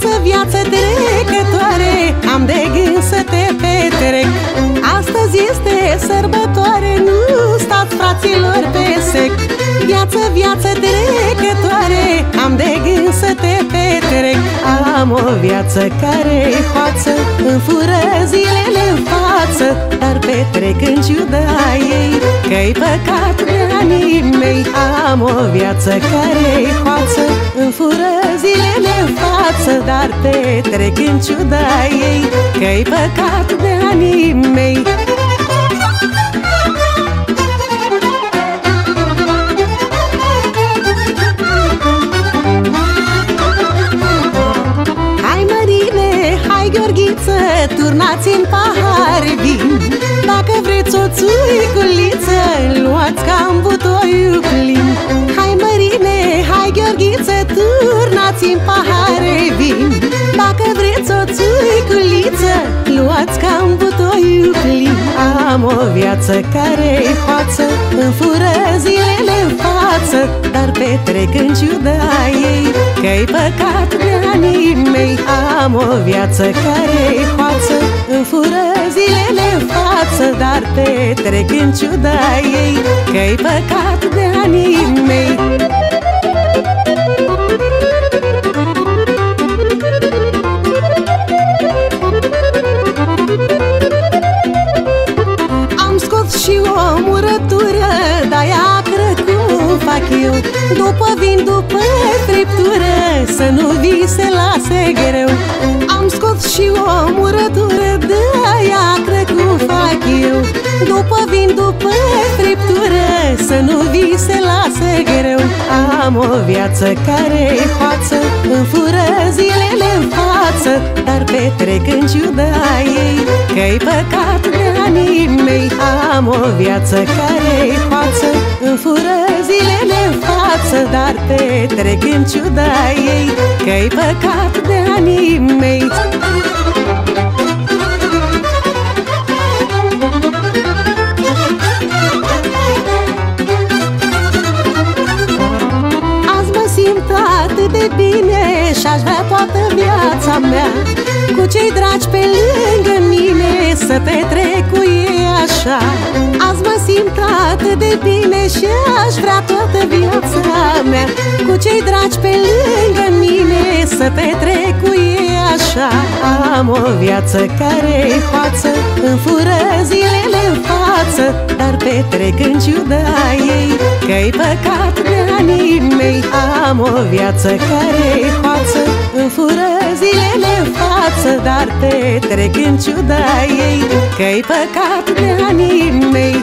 viață, viață trecătoare Am de gând să te petrec. Astăzi este sărbătoare Nu stați fraților pe sec. Viață, viață trecătoare Am de gând să te petrec. Am o viață care-i față Îmi fură zilele în față Dar petrec în ciuda ei Că-i păcat de anii mei. Am o viață care-i față Îmi fură față Dar petrec în ciuda ei, că-i păcat de anii mei. Turnați în pahar vin. Dacă vreți o țuiculiță, luați cam butoiul Am o viață care e hoață, îmi fură zilele în față Dar petrec în ciuda ei, că-i păcat de anii mei. Am o viață care e hoață, îmi fură zilele în față Dar petrec în ciuda ei Că-i păcat de anii mei. Am o murătură De-aia cum fac eu. După vin după friptură Să nu vi se lase greu. Am scos și o murătură De-aia cum fac eu. După vin după friptură Să nu vi se lase greu. Am o viață care e hoață Îmi fură zilele în față Dar petrec în ciuda ei Că-i păcat de anii mei. Am o viață care e hoață Îmi fură zilele în față Dar petrec în ciuda ei Că-i păcat de anii mei de bine Și-aș vrea toată viața mea. Cu cei dragi pe lângă mine Să petrec cu ei așa. Azi mă simt atât de bine Și aș vrea toată viața mea. Cu cei dragi pe lângă mine Să petrec cu ei așa. Am o viață care e hoață Îmi fură zilele în față Dar petrec în ciuda ei Că-i păcat de anii mei Am o viață care e hoață Îmi fură zilele în față Dar petrec în ciuda ei. Că-i păcat de anii mei